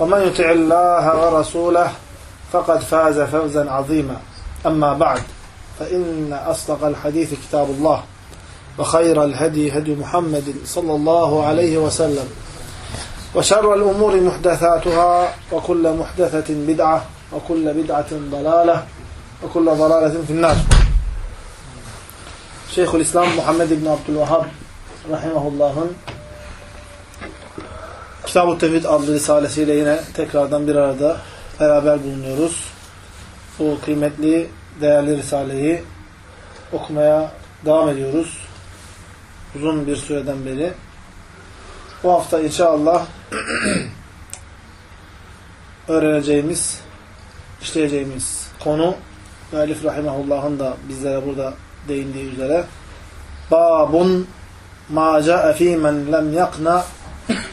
ومن يطع الله ورسوله فقد فاز فوزا عظيما. أما بعد فإن أصدق الحديث كتاب الله وخير الهدي هدي محمد صلى الله عليه وسلم وشر الأمور محدثاتها وكل محدثة بدعة وكل بدعة ضلالة وكل ضلالة في النار. Şeyhül İslam Muhammed İbni Abdülvahhab Rahimahullah'ın Kitab-ı Tevhid adlı risalesiyle yine tekrardan bir arada beraber bulunuyoruz. Bu kıymetli, değerli risaleyi okumaya devam ediyoruz. Uzun bir süreden beri. Bu hafta inşallah öğreneceğimiz, işleyeceğimiz konu Müellif Rahimahullah'ın da bizlere burada değindiği üzere Babun ma ca'e fî men lem yakna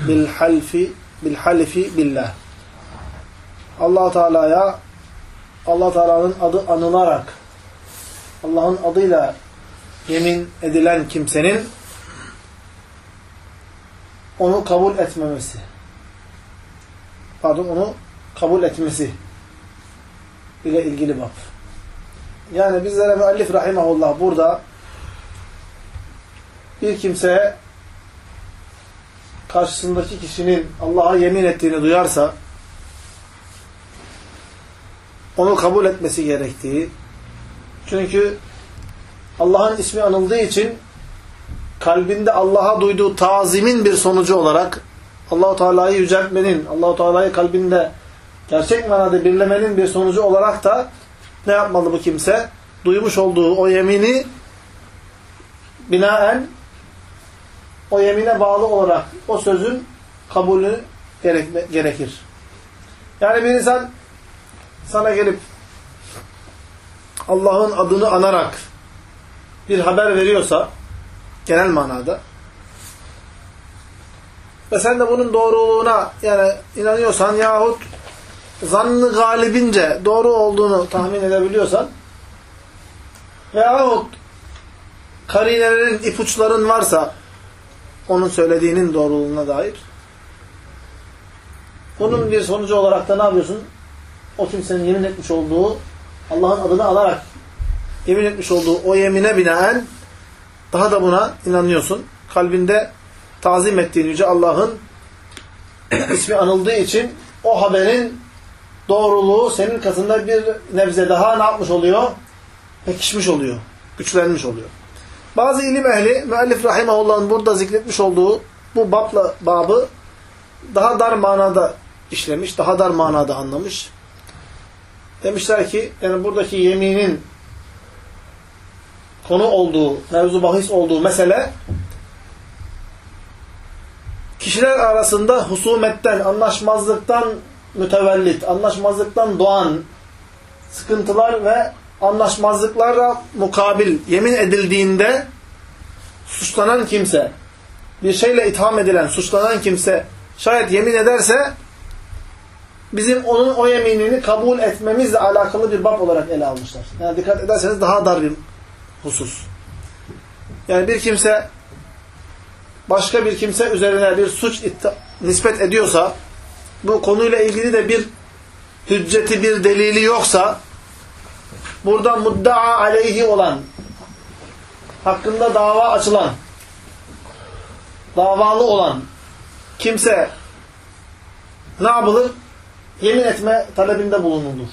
bil halfi bil halifi billah. Allah Teala'ya Allah Teala'nın adı anılarak Allah'ın adıyla yemin edilen kimsenin onu kabul etmemesi. Pardon onu kabul etmesi ile ilgili bab. Yani bizlere müellif rahimahullah burada bir kimseye karşısındaki kişinin Allah'a yemin ettiğini duyarsa onu kabul etmesi gerektiği çünkü Allah'ın ismi anıldığı için kalbinde Allah'a duyduğu tazimin bir sonucu olarak Allahu Teala'yı yüceltmenin, Allahu Teala'yı kalbinde gerçek manada birlemenin bir sonucu olarak da ne yapmalı bu kimse? Duymuş olduğu o yemini binaen o yemine bağlı olarak o sözün kabulü gerek, gerekir. Yani bir insan sana gelip Allah'ın adını anarak bir haber veriyorsa genel manada ve sen de bunun doğruluğuna yani inanıyorsan yahut zannı galibince doğru olduğunu tahmin edebiliyorsan veyahut karinelerin, ipuçların varsa onun söylediğinin doğruluğuna dair bunun bir sonucu olarak da ne yapıyorsun? O kimsenin yemin etmiş olduğu Allah'ın adını alarak yemin etmiş olduğu o yemine binaen daha da buna inanıyorsun. Kalbinde tazim ettiğin yüce Allah'ın ismi anıldığı için o haberin doğruluğu senin katında bir nebze daha ne yapmış oluyor? Pekişmiş oluyor. Güçlenmiş oluyor. Bazı ilim ehli, müellif rahimahullah'ın burada zikretmiş olduğu bu babla, babı daha dar manada işlemiş, daha dar manada anlamış. Demişler ki, yani buradaki yeminin konu olduğu, mevzu bahis olduğu mesele kişiler arasında husumetten, anlaşmazlıktan mütevellit, anlaşmazlıktan doğan sıkıntılar ve anlaşmazlıklara mukabil yemin edildiğinde suçlanan kimse, bir şeyle itham edilen, suçlanan kimse şayet yemin ederse bizim onun o yeminini kabul etmemizle alakalı bir bab olarak ele almışlar. Yani dikkat ederseniz daha dar bir husus. Yani bir kimse başka bir kimse üzerine bir suç nispet ediyorsa bu konuyla ilgili de bir hücceti, bir delili yoksa burada muddaa aleyhi olan hakkında dava açılan davalı olan kimse ne yapılır? yemin etme talebinde bulunulur.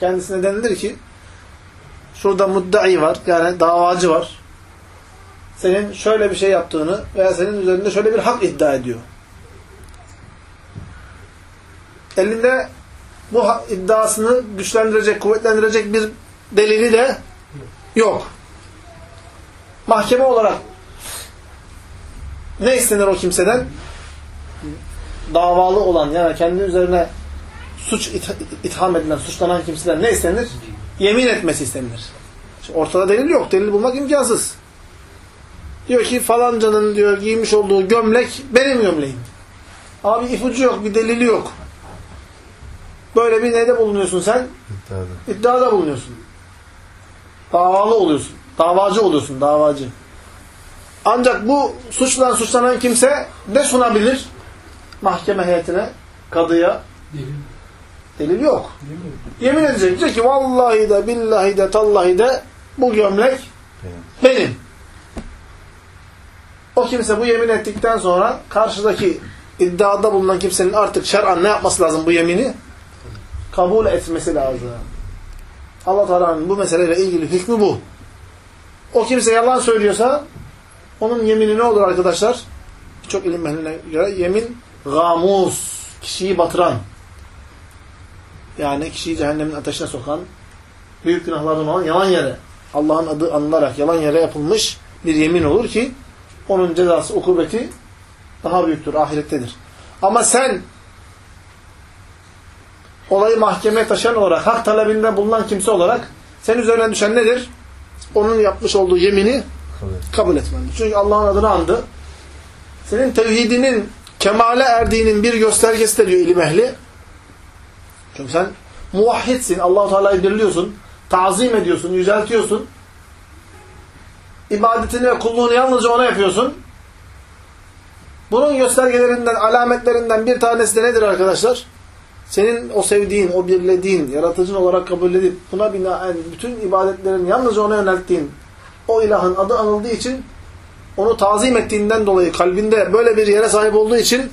Kendisine denilir ki şurada muddai var, yani davacı var. Senin şöyle bir şey yaptığını veya senin üzerinde şöyle bir hak iddia ediyor. Elinde bu iddiasını güçlendirecek, kuvvetlendirecek bir delili de yok. Mahkeme olarak ne istenir o kimseden? Davalı olan yani kendi üzerine suç itham edilen, suçlanan kimseden ne istenir? Yemin etmesi istenir. Şimdi ortada delil yok. Delil bulmak imkansız. Diyor ki falancanın diyor giymiş olduğu gömlek benim gömleğim. Abi ipucu yok, bir delili yok. Böyle bir neyde bulunuyorsun sen? İddiada. İddiada bulunuyorsun. Davalı oluyorsun. Davacı oluyorsun, davacı. Ancak bu suçla suçlanan kimse ne sunabilir? Mahkeme heyetine, kadıya. Delil. Delil yok. Değil mi? Yemin edecek. Diyecek ki vallahi de billahi de tallahi de bu gömlek Benim. benim. O kimse bu yemin ettikten sonra karşıdaki iddiada bulunan kimsenin artık şer'an ne yapması lazım bu yemini? Kabul etmesi lazım. Allah Teala'nın bu meseleyle ilgili hükmü bu. O kimse yalan söylüyorsa onun yemini ne olur arkadaşlar? Birçok ilim ehline göre yemin gamus, kişiyi batıran. Yani kişiyi cehennemin ateşine sokan, büyük günahlardan olan yalan yere, Allah'ın adı anılarak yalan yere yapılmış bir yemin olur ki onun cezası, ukubeti daha büyüktür, ahirettedir. Ama sen olayı mahkemeye taşıyan olarak, hak talebinde bulunan kimse olarak senin üzerine düşen nedir? Onun yapmış olduğu yemini Kabul kabul etmelidir. Çünkü Allah'ın adını andı. Senin tevhidinin kemale erdiğinin bir göstergesi de diyor ilim ehli. Çünkü sen muvahhidsin. Allah-u Teala'yı birliyorsun. Tazim ediyorsun, yüceltiyorsun. İbadetini ve kulluğunu yalnızca ona yapıyorsun. Bunun göstergelerinden, alametlerinden bir tanesi de nedir arkadaşlar? Senin o sevdiğin, o birlediğin, yaratıcın olarak kabul edip buna binaen bütün ibadetlerin yalnızca ona yönelttiğin o ilahın adı anıldığı için onu tazim ettiğinden dolayı kalbinde böyle bir yere sahip olduğu için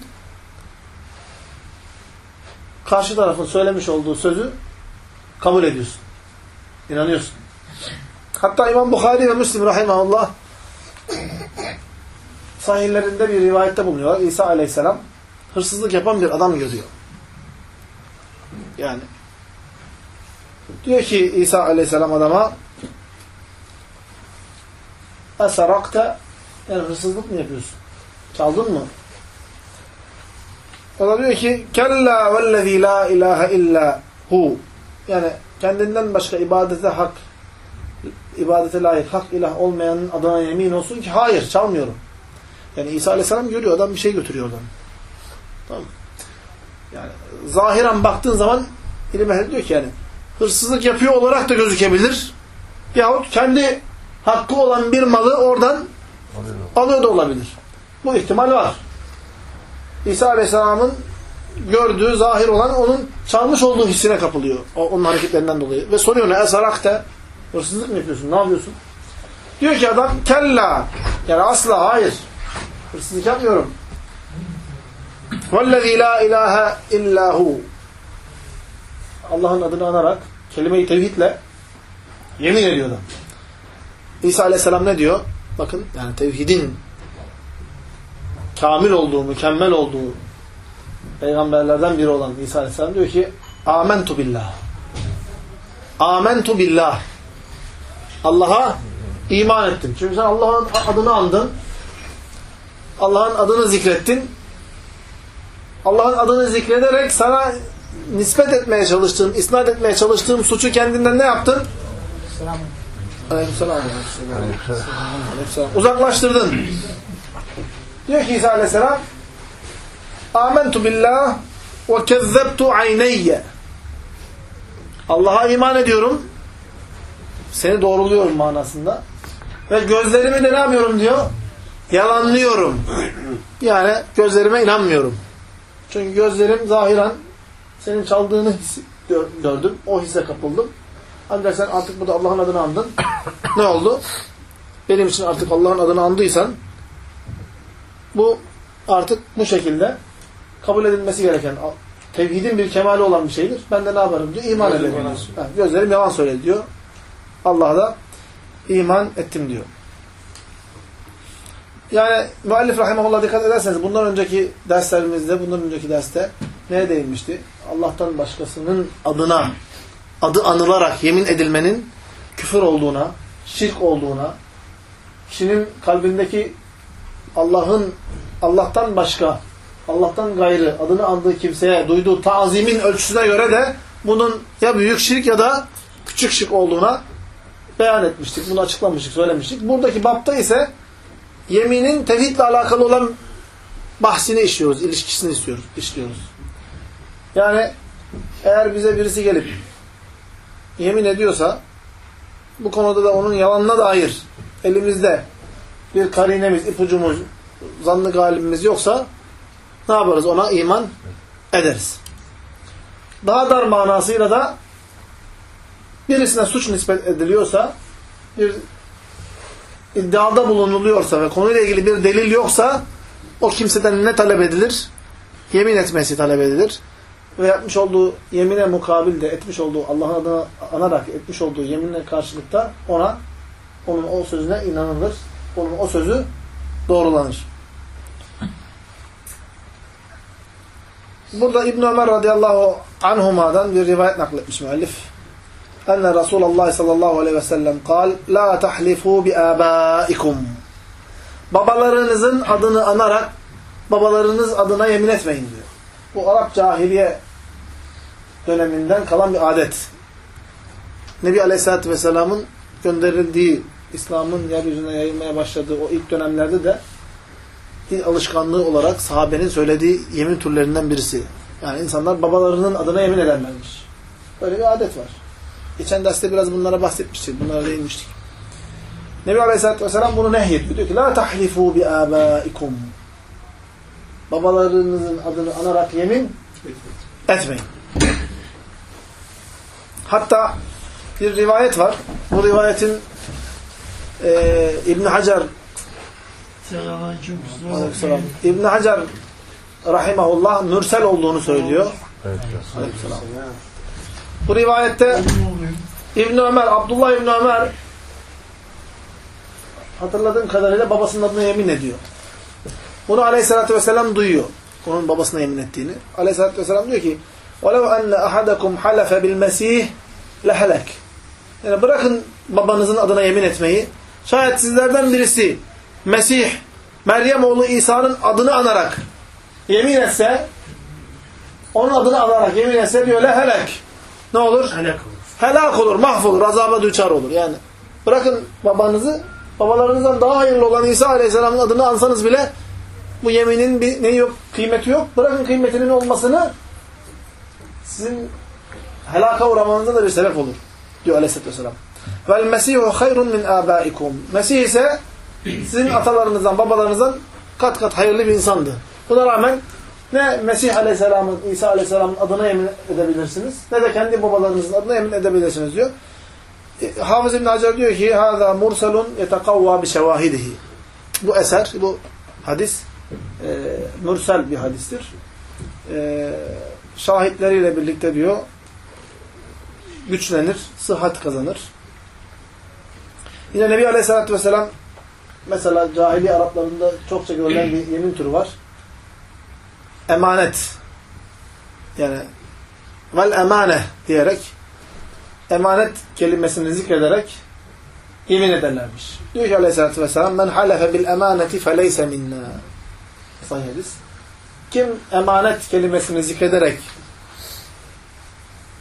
karşı tarafın söylemiş olduğu sözü kabul ediyorsun. İnanıyorsun. Hatta İmam Bukhari ve Müslim rahimahullah sahihlerinde bir rivayette bulunuyorlar. İsa aleyhisselam hırsızlık yapan bir adam görüyor. Yani diyor ki İsa aleyhisselam adama esarakta yani hırsızlık mı yapıyorsun? Çaldın mı? O da diyor ki kella vellezî la ilahe illa hu yani kendinden başka ibadete hak ibadete layık hak ilah olmayanın adına yemin olsun ki hayır çalmıyorum. Yani İsa Aleyhisselam görüyor adam bir şey götürüyor oradan. Tamam Yani zahiren baktığın zaman ilim ehli diyor ki yani hırsızlık yapıyor olarak da gözükebilir. Yahut kendi hakkı olan bir malı oradan Alıyor. alıyor da olabilir. Bu ihtimal var. İsa Aleyhisselam'ın gördüğü, zahir olan onun çalmış olduğu hissine kapılıyor. O, onun hareketlerinden dolayı. Ve soruyor ne? Esarakte hırsızlık mı yapıyorsun? Ne yapıyorsun? Diyor ki adam kella yani asla hayır. Hırsızlık yapmıyorum. وَالَّذ۪ي لَا اِلَٰهَ اِلَّا هُ Allah'ın adını anarak kelime-i tevhidle yemin ediyor adam. İsa Aleyhisselam ne diyor? Bakın yani tevhidin kamil olduğu, mükemmel olduğu peygamberlerden biri olan İsa Aleyhisselam diyor ki Amentu billah. Amentu billah. Allah'a iman ettim. Çünkü sen Allah'ın adını andın. Allah'ın adını zikrettin. Allah'ın adını zikrederek sana nispet etmeye çalıştığın, isnat etmeye çalıştığın suçu kendinden ne yaptın? Selam. Aleykümselam. Aleykümselam. Uzaklaştırdın. Diyor ki İsa Aleyhisselam Amentu billah ve kezzebtu ayneyye Allah'a iman ediyorum. Seni doğruluyorum manasında. Ve gözlerimi de ne yapıyorum diyor? Yalanlıyorum. Yani gözlerime inanmıyorum. Çünkü gözlerim zahiren senin çaldığını gördüm. O hisse kapıldım. Ancak sen artık burada Allah'ın adını andın. ne oldu? Benim için artık Allah'ın adını andıysan bu artık bu şekilde kabul edilmesi gereken, tevhidin bir kemali olan bir şeydir. Ben de ne yaparım diyor? İman ederim. Gözlerim yalan söyledi diyor. Allah da iman ettim diyor. Yani müellif rahimahullah dikkat ederseniz bundan önceki derslerimizde, bundan önceki derste neye değinmişti? Allah'tan başkasının adına, adı anılarak yemin edilmenin küfür olduğuna, şirk olduğuna, kişinin kalbindeki Allah'ın Allah'tan başka, Allah'tan gayrı adını andığı kimseye duyduğu tazimin ölçüsüne göre de bunun ya büyük şirk ya da küçük şirk olduğuna beyan etmiştik. Bunu açıklamıştık, söylemiştik. Buradaki bapta ise yeminin tevhidle alakalı olan bahsini işliyoruz, ilişkisini istiyoruz, işliyoruz. Yani eğer bize birisi gelip yemin ediyorsa bu konuda da onun yalanına dair elimizde bir karinemiz, ipucumuz, zanlı galibimiz yoksa ne yaparız? Ona iman ederiz. Daha dar manasıyla da birisine suç nispet ediliyorsa bir iddiada bulunuluyorsa ve konuyla ilgili bir delil yoksa o kimseden ne talep edilir? Yemin etmesi talep edilir. Ve yapmış olduğu yemine mukabil de etmiş olduğu Allah'ın adını anarak etmiş olduğu yeminle karşılıkta ona onun o sözüne inanılır. Onun o sözü doğrulanır. Burada İbn Ömer radıyallahu anhuma'dan bir rivayet nakletmiş müellif. Enne Resulullah sallallahu aleyhi ve sellem kal La tahlifu bi abaikum Babalarınızın adını anarak babalarınız adına yemin etmeyin diyor. Bu Arap cahiliye döneminden kalan bir adet. Nebi Aleyhisselatü Vesselam'ın gönderildiği, İslam'ın yeryüzüne yayılmaya başladığı o ilk dönemlerde de dil alışkanlığı olarak sahabenin söylediği yemin türlerinden birisi. Yani insanlar babalarının adına yemin ederlermiş. Böyle bir adet var. Geçen derste biraz bunlara bahsetmiştik. Bunlara değinmiştik. Nebi Aleyhisselatü Vesselam bunu nehyediyor. Diyor ki La tahlifu bi abaikum Babalarınızın adını anarak yemin etmeyin. Hatta bir rivayet var. Bu rivayetin e, İbn Hacer Aleykümselam. İbn Hacer rahimahullah mürsel olduğunu söylüyor. Aleykümselam. Bu rivayette İbn Ömer, Abdullah İbn Ömer hatırladığım kadarıyla babasının adına yemin ediyor. Bunu Aleyhisselatü Vesselam duyuyor. Onun babasına yemin ettiğini. Aleyhisselatü Vesselam diyor ki وَلَوْ أَنَّ أَحَدَكُمْ حَلَفَ بِالْمَسِيهِ لَهَلَكْ Yani bırakın babanızın adına yemin etmeyi. Şayet sizlerden birisi Mesih, Meryem oğlu İsa'nın adını anarak yemin etse onun adını anarak yemin etse diyor lehelek. ne olur? Helak olur. Helak olur, mahvolur, azaba düçar olur. Yani bırakın babanızı, babalarınızdan daha hayırlı olan İsa Aleyhisselam'ın adını ansanız bile bu yeminin bir ne yok, kıymeti yok. Bırakın kıymetinin olmasını sizin helaka uğramanıza da bir sebep olur. Diyor Aleyhisselatü Vesselam. Vel mesihu hayrun min abaikum. Mesih ise sizin atalarınızdan, babalarınızdan kat kat hayırlı bir insandı. Buna rağmen ne Mesih Aleyhisselam'ın, İsa Aleyhisselam'ın adına yemin edebilirsiniz, ne de kendi babalarınızın adına yemin edebilirsiniz diyor. E, Hafız İbn Hacer diyor ki هَذَا مُرْسَلٌ يَتَقَوَّى بِشَوَاهِدِهِ Bu eser, bu hadis e, mürsel bir hadistir. E, şahitleriyle birlikte diyor güçlenir, sıhhat kazanır. Yine Nebi Aleyhisselatü Vesselam mesela cahili Araplarında çokça görülen bir yemin türü var. Emanet. Yani vel emane diyerek emanet kelimesini zikrederek yemin ederlermiş. Diyor ki Aleyhisselatü Vesselam men halefe bil emaneti feleyse minna. Sahih hadis. Kim emanet kelimesini zikrederek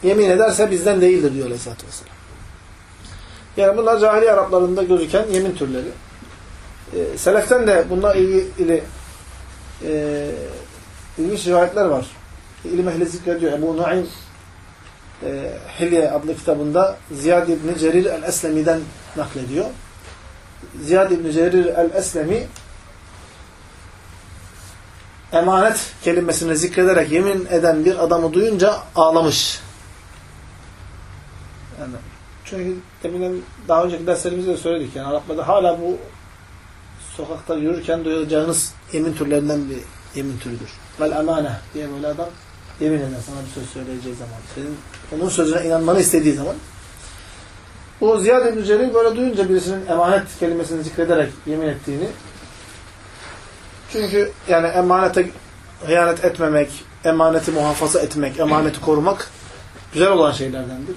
yemin ederse bizden değildir diyor Aleyhisselatü Vesselam. Yani bunlar cahiliye Araplarında gözüken yemin türleri. E, Seleften de bununla ilgili e, ilginç rivayetler var. İlim ehli zikrediyor. Ebu Nuaym e, Hilye adlı kitabında Ziyad İbni Cerir el-Eslemi'den naklediyor. Ziyad İbni Cerir el-Eslemi emanet kelimesini zikrederek yemin eden bir adamı duyunca ağlamış. Yani çünkü deminden daha önceki derslerimizde de söyledik. Yani Araplarda hala bu sokakta yürürken duyacağınız yemin türlerinden bir yemin türüdür. Vel emane diye böyle adam yemin eder sana bir söz söyleyeceği zaman. Senin onun sözüne inanmanı istediği zaman. Bu Ziyad İbn Cerir böyle duyunca birisinin emanet kelimesini zikrederek yemin ettiğini çünkü yani emanete hıyanet etmemek, emaneti muhafaza etmek, emaneti korumak güzel olan şeylerdendir.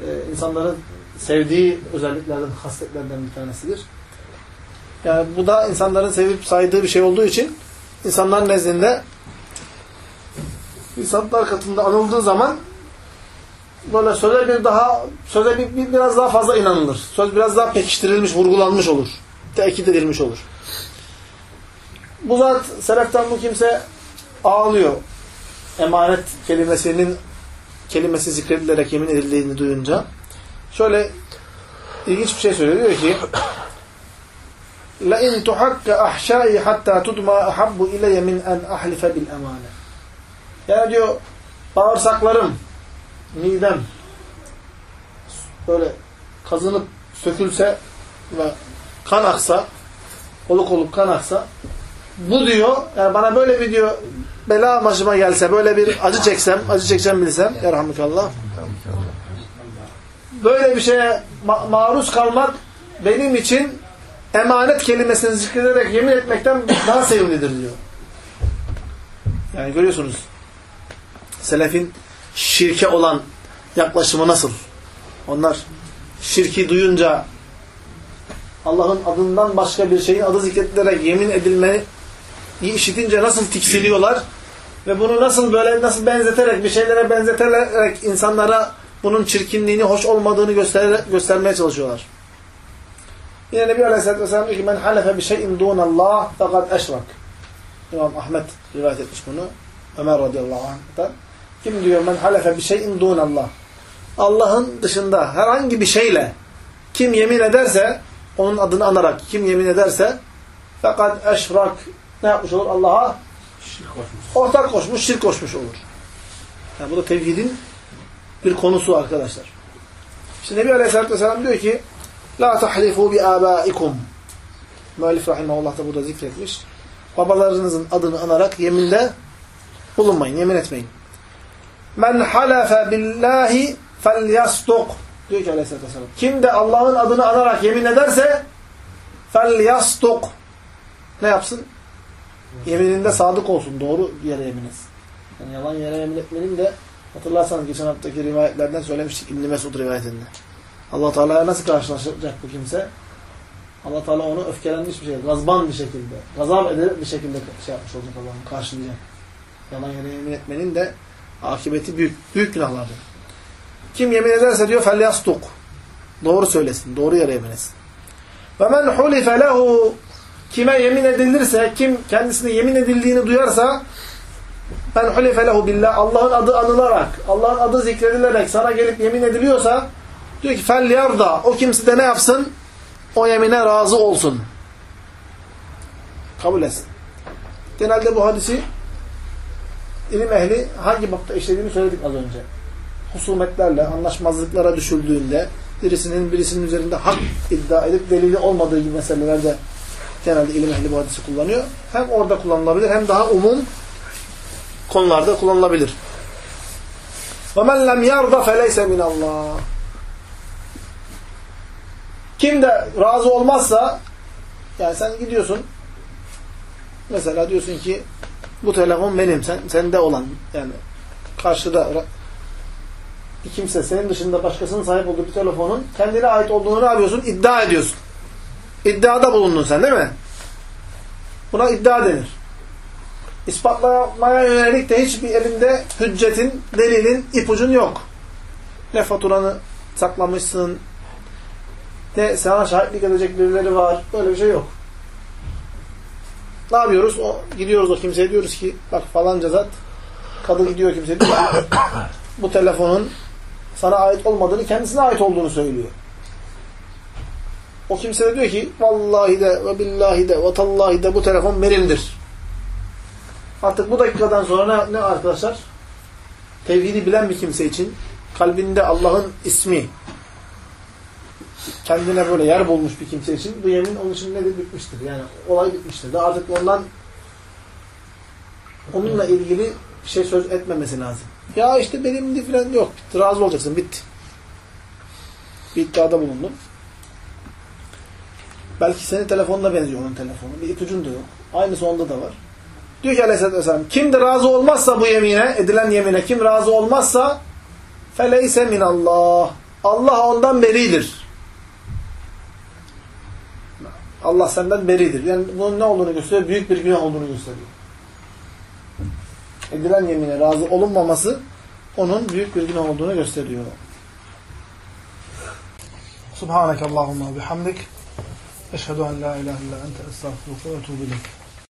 Ee, insanların sevdiği özelliklerden, hasletlerden bir tanesidir. Yani bu da insanların sevip saydığı bir şey olduğu için insanların nezdinde insanlar katında anıldığı zaman böyle söze bir daha söze bir, bir, biraz daha fazla inanılır. Söz biraz daha pekiştirilmiş, vurgulanmış olur. Tekit edilmiş olur. Bu zat seleften bu kimse ağlıyor. Emanet kelimesinin kelimesi zikredilerek yemin edildiğini duyunca. Şöyle ilginç bir şey söylüyor. Diyor ki la in tuhakka ahşai hatta tutma ahabbu ileye min en ahlife bil emane. Yani diyor bağırsaklarım, midem böyle kazınıp sökülse ve kan aksa, oluk olup kan aksa bu diyor, yani bana böyle bir diyor bela başıma gelse, böyle bir acı çeksem, acı çeksem bilsem, yarhamdülillah. Böyle bir şeye ma maruz kalmak benim için emanet kelimesini zikrederek yemin etmekten daha sevimlidir diyor. Yani görüyorsunuz selefin şirke olan yaklaşımı nasıl? Onlar şirki duyunca Allah'ın adından başka bir şeyin adı zikredilerek yemin edilmeyi işitince nasıl tiksiliyorlar ve bunu nasıl böyle nasıl benzeterek bir şeylere benzeterek insanlara bunun çirkinliğini, hoş olmadığını göster göstermeye çalışıyorlar. Yine Nebi Aleyhisselatü Vesselam diyor ki men halefe bir şeyin dunallah fakat eşrak. İmam Ahmet rivayet etmiş bunu. Ömer radıyallahu anh'tan. Kim diyor men halefe bir şeyin dunallah. Allah'ın dışında herhangi bir şeyle kim yemin ederse onun adını anarak kim yemin ederse fakat eşrak ne yapmış olur? Allah'a ortak koşmuş, şirk koşmuş olur. Yani bu da tevhidin bir konusu arkadaşlar. Şimdi Nebi Aleyhisselatü Vesselam diyor ki La tahlifu bi abaikum. Müellif rahimahullah da burada zikretmiş. Babalarınızın adını anarak yeminde bulunmayın, yemin etmeyin. Men halefe billahi felyastuk. Diyor ki aleyhissalatü vesselam. Kim de Allah'ın adını anarak yemin ederse felyastuk. Ne yapsın? Yemininde sadık olsun. Doğru yere yemin etsin. Yani yalan yere yemin etmenin de hatırlarsanız geçen haftaki rivayetlerden söylemiştik İbn-i Mesud rivayetinde. Allah Teala'ya nasıl karşılaşacak bu kimse? allah Teala onu öfkelenmiş bir şekilde, gazban bir şekilde, gazap ederek bir şekilde şey yapmış olacak Allah'ın karşılayacak. Yalan yere yemin etmenin de akıbeti büyük. Büyük günahlardır. Kim yemin ederse diyor felyastuk. Doğru söylesin. Doğru yere yemin etsin. Men hulife lehu kime yemin edilirse, kim kendisine yemin edildiğini duyarsa ben hulife lehu billah Allah'ın adı anılarak, Allah'ın adı zikredilerek sana gelip yemin ediliyorsa diyor ki fel yarda o kimse de ne yapsın? O yemine razı olsun. Kabul etsin. Genelde bu hadisi ilim ehli hangi bapta işlediğini söyledik az önce. Husumetlerle, anlaşmazlıklara düşüldüğünde birisinin birisinin üzerinde hak iddia edip delili olmadığı gibi meselelerde genelde ilim ehli bu hadisi kullanıyor. Hem orada kullanılabilir hem daha umum konularda kullanılabilir. وَمَنْ لَمْ يَرْضَ فَلَيْسَ مِنَ اللّٰهِ kim de razı olmazsa yani sen gidiyorsun mesela diyorsun ki bu telefon benim, sen, sende olan yani karşıda bir kimse senin dışında başkasının sahip olduğu bir telefonun kendine ait olduğunu ne yapıyorsun? İddia ediyorsun. İddiada bulundun sen değil mi? Buna iddia denir. İspatlamaya yönelik de hiçbir elinde hüccetin, delilin, ipucun yok. Ne faturanı saklamışsın, ne sana şahitlik edecek birileri var. Böyle bir şey yok. Ne yapıyoruz? O, gidiyoruz o kimseye diyoruz ki bak falanca zat kadın gidiyor kimseye diyor bu telefonun sana ait olmadığını kendisine ait olduğunu söylüyor. O kimse de diyor ki vallahi de ve billahi de ve tallahi de bu telefon benimdir. Artık bu dakikadan sonra ne, ne arkadaşlar? Tevhidi bilen bir kimse için kalbinde Allah'ın ismi kendine böyle yer bulmuş bir kimse için bu yemin onun için nedir? Bitmiştir. Yani olay bitmiştir. Daha artık ondan onunla ilgili bir şey söz etmemesi lazım. Ya işte benimdi falan yok. Bitti, razı olacaksın. Bitti. Bir iddiada bulundun. Belki senin telefonuna benziyor onun telefonu. Bir ipucun da yok. Aynısı onda da var. Diyor ki aleyhissalatü vesselam kim de razı olmazsa bu yemine, edilen yemine kim razı olmazsa feleyse minallah. Allah ondan beridir. Allah senden beridir. Yani bunun ne olduğunu gösteriyor? Büyük bir günah olduğunu gösteriyor. Edilen yemine razı olunmaması onun büyük bir günah olduğunu gösteriyor. Subhaneke Allahumma bihamdik. Eşhedü en la ilahe illa ente estağfurullah ve etûbü.